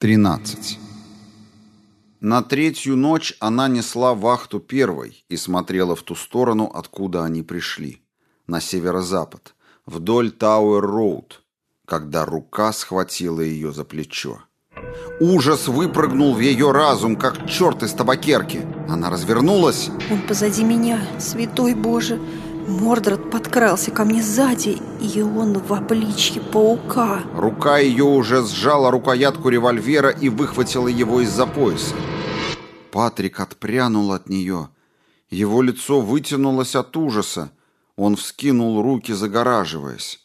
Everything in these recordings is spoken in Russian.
13. На третью ночь она несла вахту первой и смотрела в ту сторону, откуда они пришли, на северо-запад, вдоль Тауэр-Роуд, когда рука схватила ее за плечо. Ужас выпрыгнул в ее разум, как черт из табакерки. Она развернулась. Он позади меня, святой Боже. Мордред подкрался ко мне сзади, и он в обличье паука. Рука ее уже сжала рукоятку револьвера и выхватила его из-за пояса. Патрик отпрянул от нее. Его лицо вытянулось от ужаса. Он вскинул руки, загораживаясь.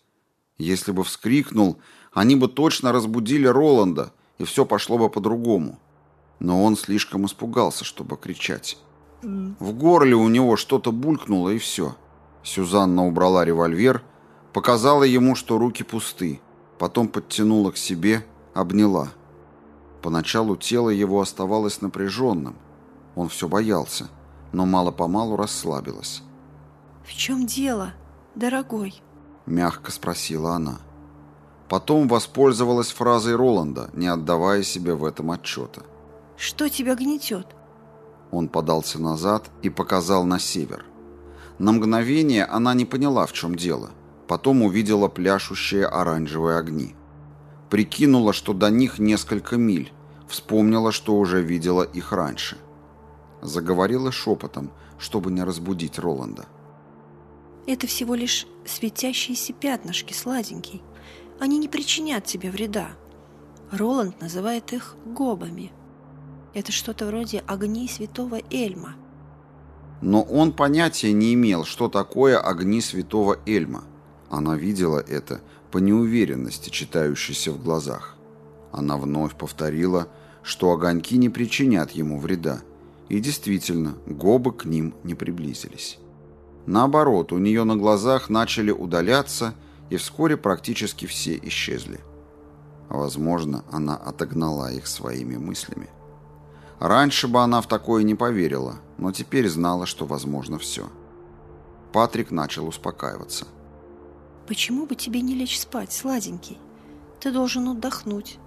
Если бы вскрикнул, они бы точно разбудили Роланда, и все пошло бы по-другому. Но он слишком испугался, чтобы кричать. В горле у него что-то булькнуло, и все. Сюзанна убрала револьвер, показала ему, что руки пусты, потом подтянула к себе, обняла. Поначалу тело его оставалось напряженным. Он все боялся, но мало-помалу расслабилось. «В чем дело, дорогой?» — мягко спросила она. Потом воспользовалась фразой Роланда, не отдавая себе в этом отчета. «Что тебя гнетет?» Он подался назад и показал на север. На мгновение она не поняла, в чем дело. Потом увидела пляшущие оранжевые огни. Прикинула, что до них несколько миль. Вспомнила, что уже видела их раньше. Заговорила шепотом, чтобы не разбудить Роланда. «Это всего лишь светящиеся пятнышки, сладенький. Они не причинят тебе вреда. Роланд называет их гобами. Это что-то вроде огней святого Эльма». Но он понятия не имел, что такое огни святого Эльма. Она видела это по неуверенности, читающейся в глазах. Она вновь повторила, что огоньки не причинят ему вреда, и действительно, гобы к ним не приблизились. Наоборот, у нее на глазах начали удаляться, и вскоре практически все исчезли. Возможно, она отогнала их своими мыслями. Раньше бы она в такое не поверила, но теперь знала, что возможно все. Патрик начал успокаиваться. «Почему бы тебе не лечь спать, сладенький? Ты должен отдохнуть».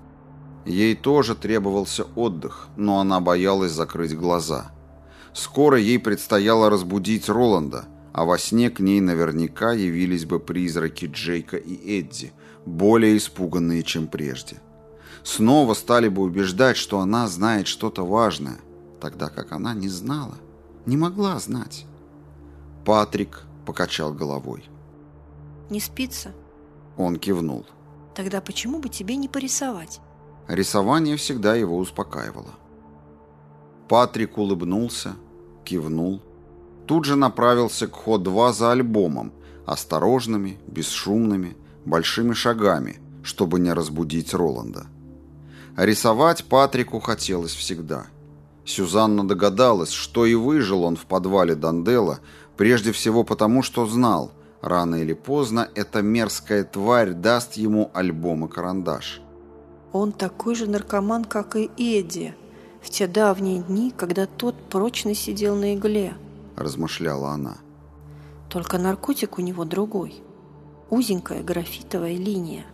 Ей тоже требовался отдых, но она боялась закрыть глаза. Скоро ей предстояло разбудить Роланда, а во сне к ней наверняка явились бы призраки Джейка и Эдди, более испуганные, чем прежде. Снова стали бы убеждать, что она знает что-то важное, тогда как она не знала, не могла знать. Патрик покачал головой. «Не спится?» Он кивнул. «Тогда почему бы тебе не порисовать?» Рисование всегда его успокаивало. Патрик улыбнулся, кивнул. Тут же направился к ход-2 за альбомом, осторожными, бесшумными, большими шагами, чтобы не разбудить Роланда. Рисовать Патрику хотелось всегда. Сюзанна догадалась, что и выжил он в подвале Дандела, прежде всего потому, что знал, рано или поздно эта мерзкая тварь даст ему альбом и карандаш. Он такой же наркоман, как и Эдди, в те давние дни, когда тот прочно сидел на игле, размышляла она. Только наркотик у него другой. Узенькая графитовая линия.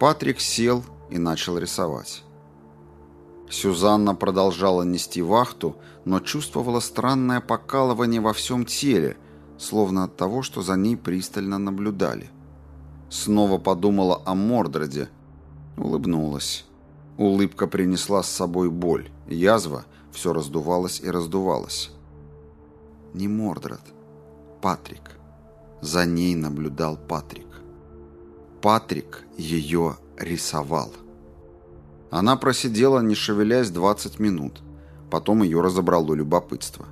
Патрик сел и начал рисовать. Сюзанна продолжала нести вахту, но чувствовала странное покалывание во всем теле, словно от того, что за ней пристально наблюдали. Снова подумала о Мордреде, улыбнулась. Улыбка принесла с собой боль, язва все раздувалась и раздувалась. Не Мордред, Патрик. За ней наблюдал Патрик. Патрик ее рисовал. Она просидела, не шевелясь, 20 минут. Потом ее разобрало любопытство.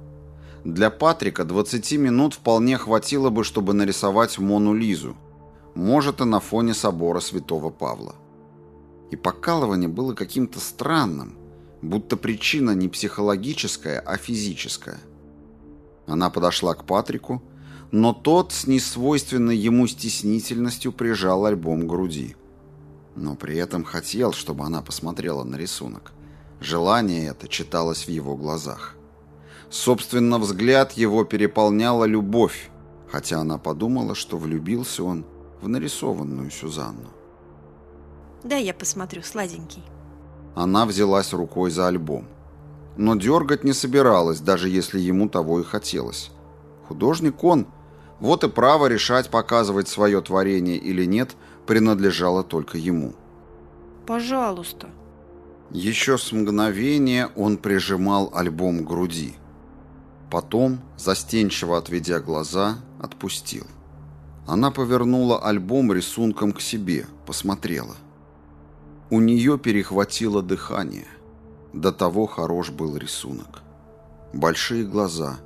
Для Патрика 20 минут вполне хватило бы, чтобы нарисовать Мону Лизу. Может, и на фоне собора святого Павла. И покалывание было каким-то странным, будто причина не психологическая, а физическая. Она подошла к Патрику, но тот с несвойственной ему стеснительностью прижал альбом к груди но при этом хотел, чтобы она посмотрела на рисунок. Желание это читалось в его глазах. Собственно, взгляд его переполняла любовь, хотя она подумала, что влюбился он в нарисованную Сюзанну. «Да, я посмотрю, сладенький». Она взялась рукой за альбом. Но дергать не собиралась, даже если ему того и хотелось. Художник он. Вот и право решать, показывать свое творение или нет, принадлежало только ему. «Пожалуйста». Еще с мгновения он прижимал альбом к груди. Потом, застенчиво отведя глаза, отпустил. Она повернула альбом рисунком к себе, посмотрела. У нее перехватило дыхание. До того хорош был рисунок. Большие глаза,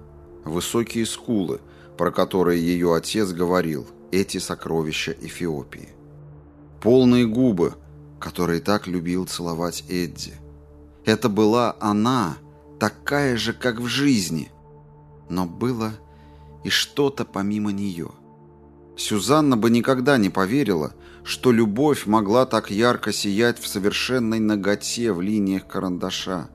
высокие скулы, про которые ее отец говорил, эти сокровища Эфиопии. Полные губы, которые так любил целовать Эдди. Это была она, такая же, как в жизни. Но было и что-то помимо нее – Сюзанна бы никогда не поверила, что любовь могла так ярко сиять в совершенной наготе в линиях карандаша.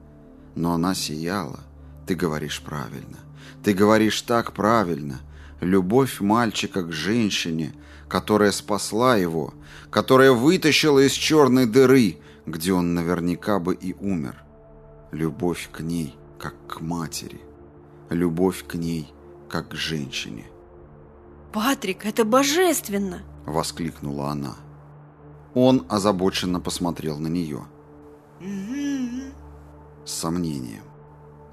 Но она сияла. Ты говоришь правильно. Ты говоришь так правильно. Любовь мальчика к женщине, которая спасла его, которая вытащила из черной дыры, где он наверняка бы и умер. Любовь к ней, как к матери. Любовь к ней, как к женщине. «Патрик, это божественно!» — воскликнула она. Он озабоченно посмотрел на нее. С сомнением.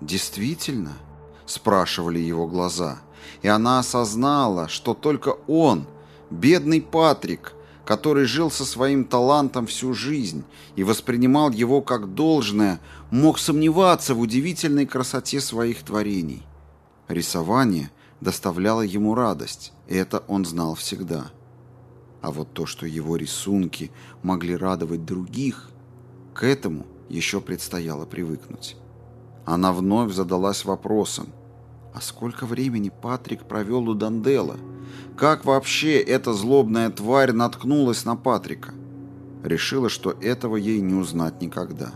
«Действительно?» — спрашивали его глаза. И она осознала, что только он, бедный Патрик, который жил со своим талантом всю жизнь и воспринимал его как должное, мог сомневаться в удивительной красоте своих творений. Рисование доставляло ему радость, и это он знал всегда. А вот то, что его рисунки могли радовать других, к этому еще предстояло привыкнуть. Она вновь задалась вопросом, а сколько времени Патрик провел у Дандела? Как вообще эта злобная тварь наткнулась на Патрика? Решила, что этого ей не узнать никогда.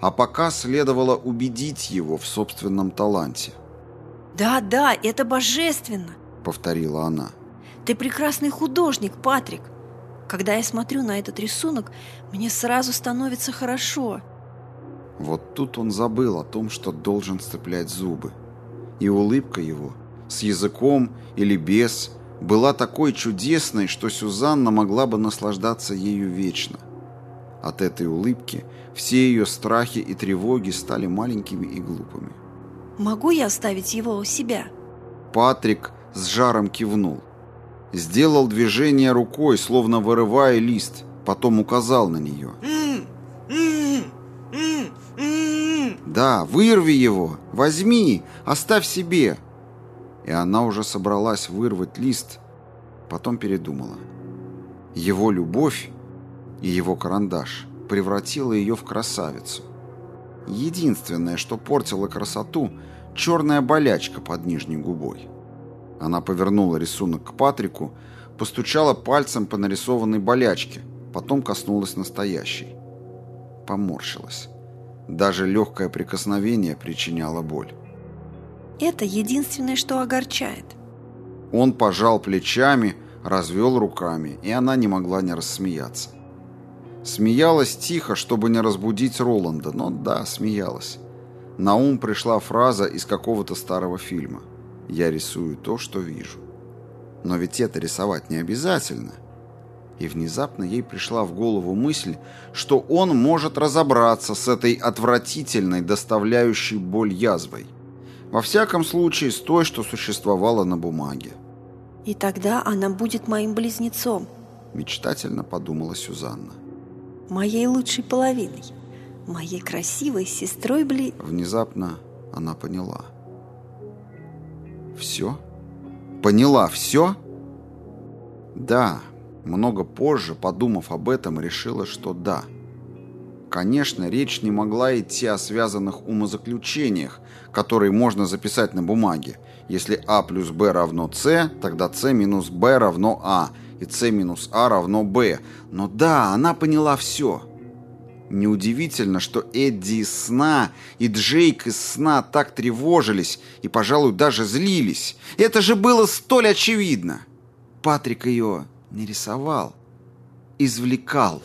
А пока следовало убедить его в собственном таланте – «Да, да, это божественно!» — повторила она. «Ты прекрасный художник, Патрик! Когда я смотрю на этот рисунок, мне сразу становится хорошо!» Вот тут он забыл о том, что должен сцеплять зубы. И улыбка его, с языком или без, была такой чудесной, что Сюзанна могла бы наслаждаться ею вечно. От этой улыбки все ее страхи и тревоги стали маленькими и глупыми. Могу я оставить его у себя?» Патрик с жаром кивнул. Сделал движение рукой, словно вырывая лист, потом указал на нее. «Да, вырви его! Возьми! Оставь себе!» И она уже собралась вырвать лист, потом передумала. Его любовь и его карандаш превратила ее в красавицу. Единственное, что портило красоту – черная болячка под нижней губой. Она повернула рисунок к Патрику, постучала пальцем по нарисованной болячке, потом коснулась настоящей. Поморщилась. Даже легкое прикосновение причиняло боль. «Это единственное, что огорчает». Он пожал плечами, развел руками, и она не могла не рассмеяться. Смеялась тихо, чтобы не разбудить Роланда, но да, смеялась. На ум пришла фраза из какого-то старого фильма. «Я рисую то, что вижу». Но ведь это рисовать не обязательно. И внезапно ей пришла в голову мысль, что он может разобраться с этой отвратительной, доставляющей боль язвой. Во всяком случае, с той, что существовала на бумаге. «И тогда она будет моим близнецом», – мечтательно подумала Сюзанна моей лучшей половиной, моей красивой сестрой Бли... Внезапно она поняла. Все? Поняла все? Да, много позже, подумав об этом, решила, что да. Конечно, речь не могла идти о связанных умозаключениях, которые можно записать на бумаге. Если А плюс Б равно С, тогда С минус Б равно А – и c минус а равно b. Но да, она поняла все. Неудивительно, что Эдди из сна и Джейк из сна так тревожились и, пожалуй, даже злились. Это же было столь очевидно. Патрик ее не рисовал, извлекал.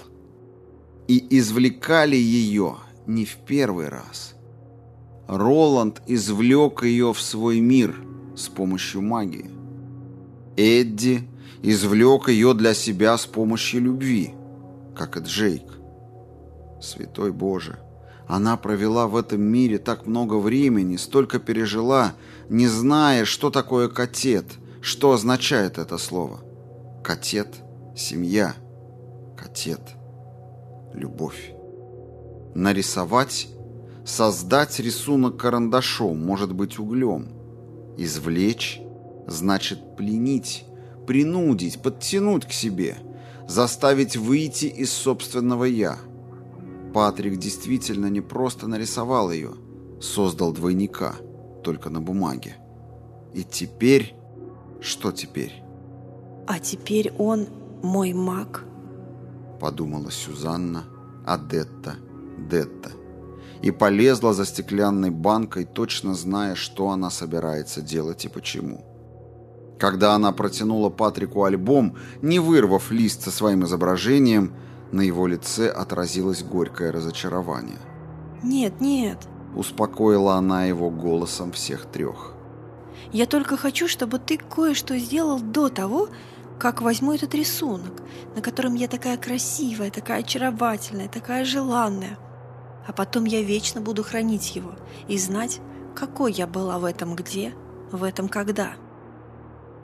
И извлекали ее не в первый раз. Роланд извлек ее в свой мир с помощью магии. Эдди извлек ее для себя с помощью любви, как и Джейк. Святой Боже, она провела в этом мире так много времени, столько пережила, не зная, что такое катет, что означает это слово. Катет – семья, катет – любовь. Нарисовать – создать рисунок карандашом, может быть углем. Извлечь – значит пленить, принудить, подтянуть к себе, заставить выйти из собственного «я». Патрик действительно не просто нарисовал ее, создал двойника, только на бумаге. И теперь... Что теперь? А теперь он мой маг? Подумала Сюзанна, Адетта, Детта. И полезла за стеклянной банкой, точно зная, что она собирается делать и почему. Когда она протянула Патрику альбом, не вырвав лист со своим изображением, на его лице отразилось горькое разочарование. «Нет, нет», – успокоила она его голосом всех трех. «Я только хочу, чтобы ты кое-что сделал до того, как возьму этот рисунок, на котором я такая красивая, такая очаровательная, такая желанная. А потом я вечно буду хранить его и знать, какой я была в этом где, в этом когда».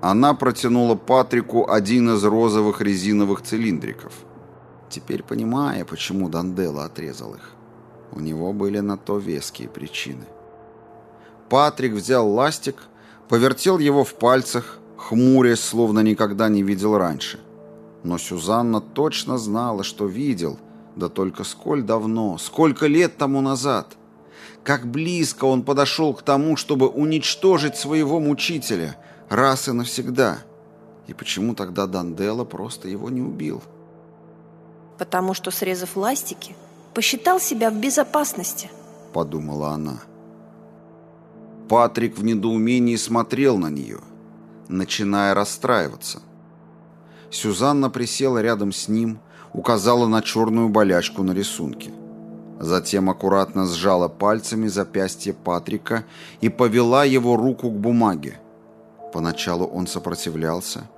Она протянула Патрику один из розовых резиновых цилиндриков. Теперь понимая, почему Дандела отрезал их. У него были на то веские причины. Патрик взял ластик, повертел его в пальцах, хмурясь, словно никогда не видел раньше. Но Сюзанна точно знала, что видел, да только сколь давно, сколько лет тому назад. Как близко он подошел к тому, чтобы уничтожить своего мучителя, раз и навсегда. И почему тогда Дандела просто его не убил? «Потому что, срезав ластики, посчитал себя в безопасности», — подумала она. Патрик в недоумении смотрел на нее, начиная расстраиваться. Сюзанна присела рядом с ним, указала на черную болячку на рисунке. Затем аккуратно сжала пальцами запястье Патрика и повела его руку к бумаге. Поначалу он сопротивлялся,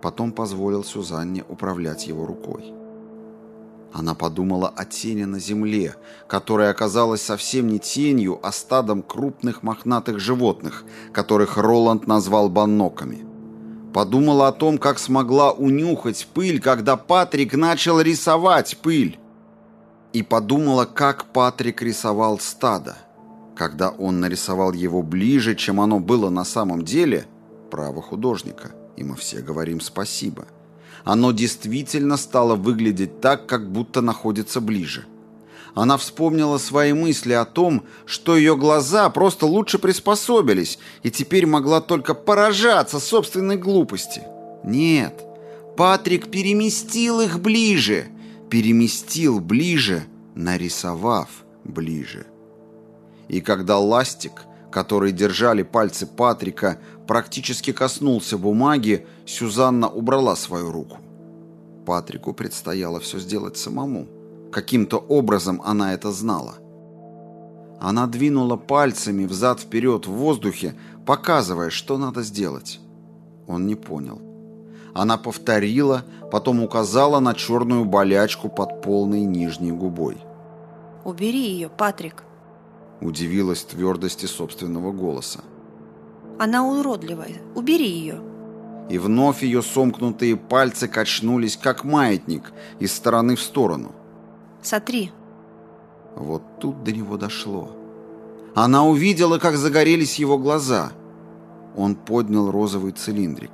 потом позволил Сюзанне управлять его рукой. Она подумала о тени на земле, которая оказалась совсем не тенью, а стадом крупных мохнатых животных, которых Роланд назвал банноками. Подумала о том, как смогла унюхать пыль, когда Патрик начал рисовать пыль. И подумала, как Патрик рисовал стадо. Когда он нарисовал его ближе, чем оно было на самом деле – право художника, и мы все говорим спасибо. Оно действительно стало выглядеть так, как будто находится ближе. Она вспомнила свои мысли о том, что ее глаза просто лучше приспособились, и теперь могла только поражаться собственной глупости. Нет, Патрик переместил их ближе, переместил ближе, нарисовав ближе. И когда ластик, который держали пальцы Патрика, практически коснулся бумаги, Сюзанна убрала свою руку. Патрику предстояло все сделать самому. Каким-то образом она это знала. Она двинула пальцами взад-вперед в воздухе, показывая, что надо сделать. Он не понял. Она повторила, потом указала на черную болячку под полной нижней губой. «Убери ее, Патрик!» Удивилась твердости собственного голоса. Она уродливая. Убери ее. И вновь ее сомкнутые пальцы качнулись, как маятник, из стороны в сторону. Сотри. Вот тут до него дошло. Она увидела, как загорелись его глаза. Он поднял розовый цилиндрик.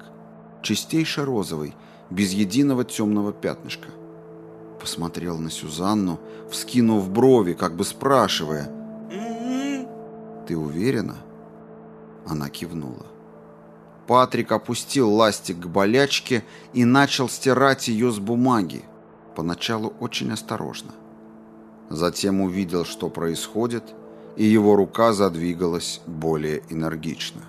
Чистейше розовый, без единого темного пятнышка. Посмотрел на Сюзанну, вскинув брови, как бы спрашивая. «Ты уверена?» Она кивнула. Патрик опустил ластик к болячке и начал стирать ее с бумаги, поначалу очень осторожно. Затем увидел, что происходит, и его рука задвигалась более энергично.